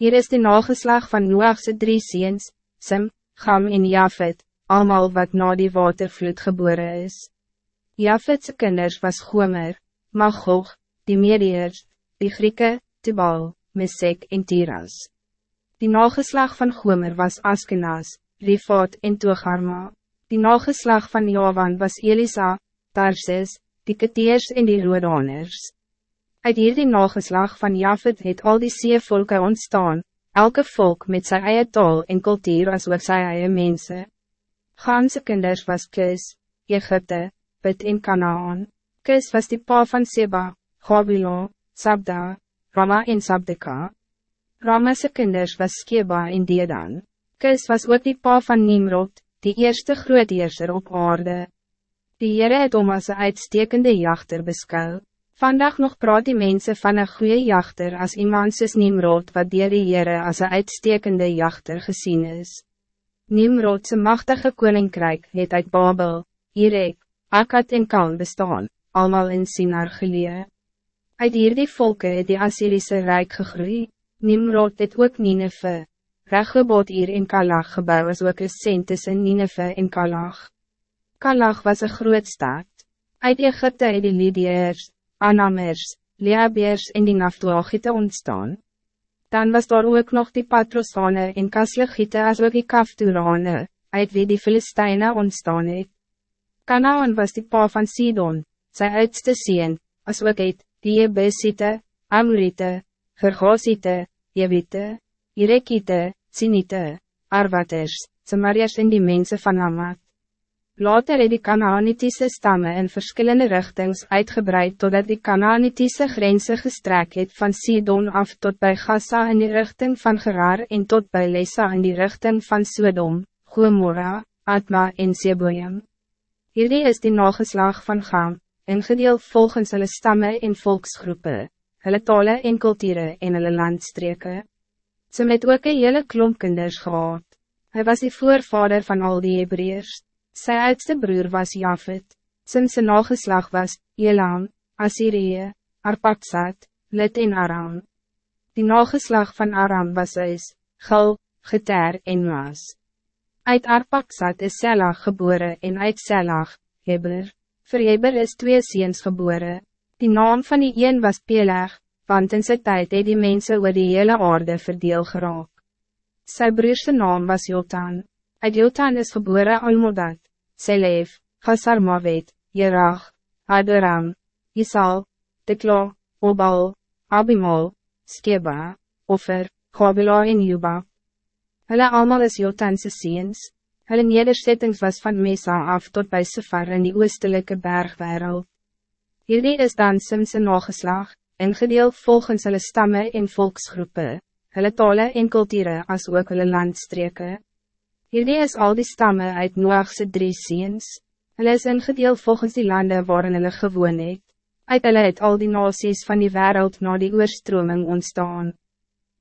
Hier is de nageslag van Noachse drie ziens, Sim, Gam en Jafet, allemaal wat na die watervloed geboren is. Jafetse kinders was Gomer, Magog, die Mediërs, die Grieken, Tubal, Mesek en Tiras. Die nageslag van Gomer was Askenas, Rifat en Togarma. Die nageslag van Javan was Elisa, Tarsis, die Keteers en die Rodaners. Uit hierdie nageslag van Jafet het al die seevolke ontstaan, elke volk met zijn eie taal en cultuur as ook sy eie mense. Ganse kinders was Kis, Egypte, Pit en Kanaan. Kis was die pa van Seba, Gabilo, Sabda, Rama en Sabdeka. Rama's kinders was Skeba en Dedan. Kis was ook die pa van Nimrod, die eerste grootheerser op aarde. Die Heere het om as een uitstekende jachter beskou. Vandaag nog praat die mensen van een goede jachter als iemand soos Nimrod wat dier die Heere as een uitstekende jachter gezien is. Nimrodse machtige koninkrijk het uit Babel, Irek, Akkad en Kalm bestaan, allemaal in Sinar gelee. Uit hierdie volke het die Assyrische Rijk gegroeid. Nimrod het ook Nineve, Regebod hier in Kalach gebouw as ook een cent tussen Nineve en Kalach. Kalach was een groot stad. Uit Egypte het die Lydiërs, Anamers, Leabeers en die Naftoagite ontstaan. Dan was daar ook nog die Patrosane en Kaslegiete as ook die Kafturane, uit wie die Filisteine ontstaan het. Kanaan was die pa van Sidon, sy oudste sien, as ook het, die Ebesite, Amorite, Gergosite, Jewite, Irekite, Sinite, Arwaters, Samariërs en die mensen van Amat. Later het die Canaanitische stammen in verschillende richtings uitgebreid totdat die Canaanitische grenzen gestrek het van Sidon af tot bij Gaza in die richting van Gerar en tot bij Lesa in die richting van Sodom, Gomorra, Atma en Seboim. Hierdie is die nageslag van Gam, ingedeel volgens hulle stammen en volksgroepen hulle tale en kulture en hulle landstreke. Sy het ook een hele klomp kinders gehad. Hij was die voorvader van al die Hebreërs. Sy oudste broer was Jafet. Sy nageslag was Elam, Assyrië, Arpaksat, Lit en Aram. Die nageslag van Aram was is, Gil, Geter en Maas. Uit Arpaksat is Selag geboren en uit Selag, Heber. Voor Heber is twee ziens geboren. Die naam van die een was Peleg, want in sy tijd het die mensen oor die hele aarde verdeel geraak. Sy broerse naam was Jotan. Uit Jotan is geboren Almodad, Selef, Gasarmavet, Jerach, Adoram, Isal, Tekla, Obal, Abimal, Skeba, Offer, Gabila en Juba. Hulle allemaal is Jotanse ziens. Hulle nederzettings was van Mesa af tot bij Sefar in die oostelijke bergwereld. Hierdie is dan Simse nageslag, ingedeeld volgens hulle stammen en volksgroepen, hulle tale en kulture as ook hulle landstreke. Hierdie is al die stammen uit Noachse drie ziens, hulle is ingedeeld volgens die landen waarin hulle gewoon het. Uit hulle het al die nasies van die wereld na die oorstroming ontstaan.